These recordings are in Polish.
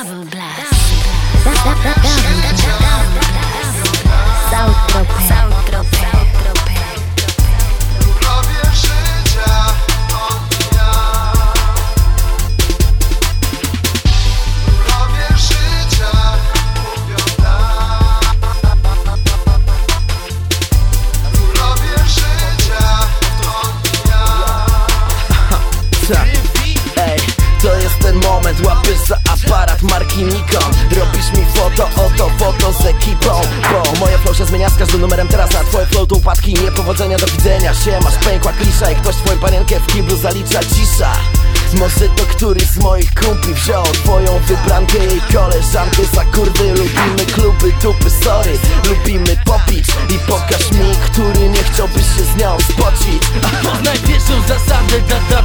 Double blast. Ej, to jest ten moment, łapiesz za aparat marki Nikon. Robisz mi foto, oto foto z ekipą. Bo moje flow się zmienia z każdym numerem teraz. A twoje flow to upadki, niepowodzenia, do widzenia się Masz pękła klisza. I ktoś twoją panienkę w kiblu zalicza cisza. Może to któryś z moich kumpli wziął Twoją wybrankę jej koleżankę Za kurwy. Lubimy kluby, dupy, sorry. Lubimy popić i pokaż mi, który nie chciałby się z nią spocić. Poznaj pierwszą zasadę da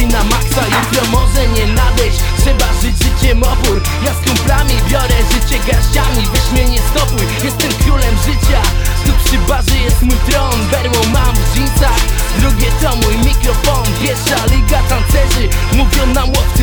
Żyj na maksa, jutro może nie nadejść. Trzeba żyć życiem opór. Ja z kumplami biorę życie garściami. Weź mnie nie stopuj, jestem królem życia. Tu przy barze jest mój tron Berło mam w dżinsach. Drugie to mój mikrofon Pierwsza liga tancerzy. Mówią nam łowcy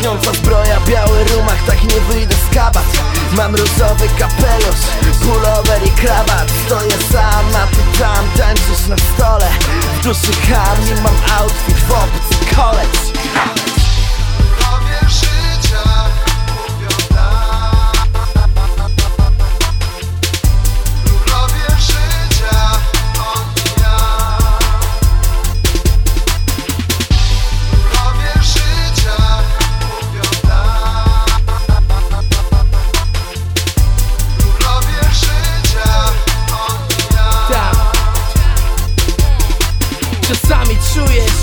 Lśniąca zbroja, biały rumach, tak nie wyjdę z kabat. Mam różowy kapelusz, pullover i krawat. Stoję sam, a ty tam tańczysz na stole. W duszy ham mam outfit w opcji college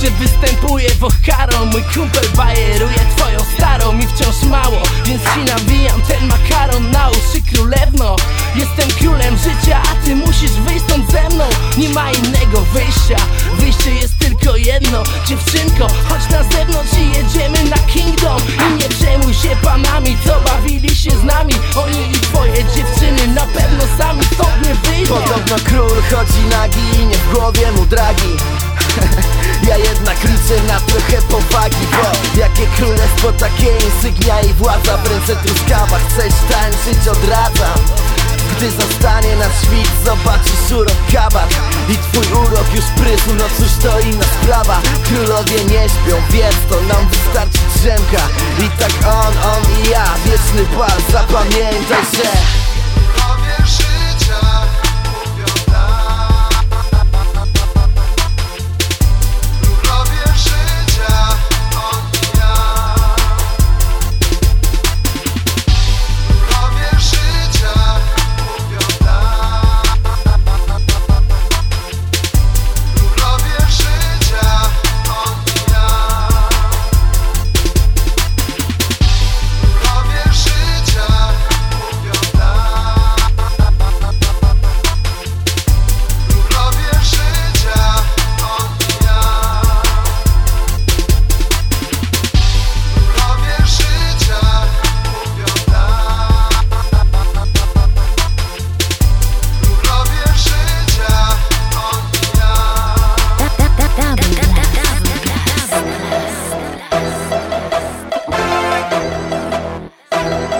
że występuję w Ocharo Mój kumpel bajeruje twoją starą Mi wciąż mało, więc ci nawijam ten makaron na uszy królewno. Jestem królem życia, a ty musisz wyjść stąd ze mną. Nie ma innego wyjścia, wyjście jest tylko jedno. Dziewczynko, chodź na zewnątrz i jedziemy na Kingdom. I nie przejmuj się panami, co bawili się z nami. Oni i twoje dziewczyny na pewno sami stąd nie wyjdą Podobno król chodzi nagi i nie w głowie mu dragi liczę na trochę powagi Bo jakie królestwo, takie insygnia i władza. W ręce truskawa, chcesz tańczyć, odradzam. Gdy zostanie nas świt, zobaczysz urok kabat. I twój urok już prysł, no cóż to inna sprawa. Królowie nie śpią, więc to nam wystarczy drzemka. I tak on, on i ja, wieczny bal, zapamiętaj, że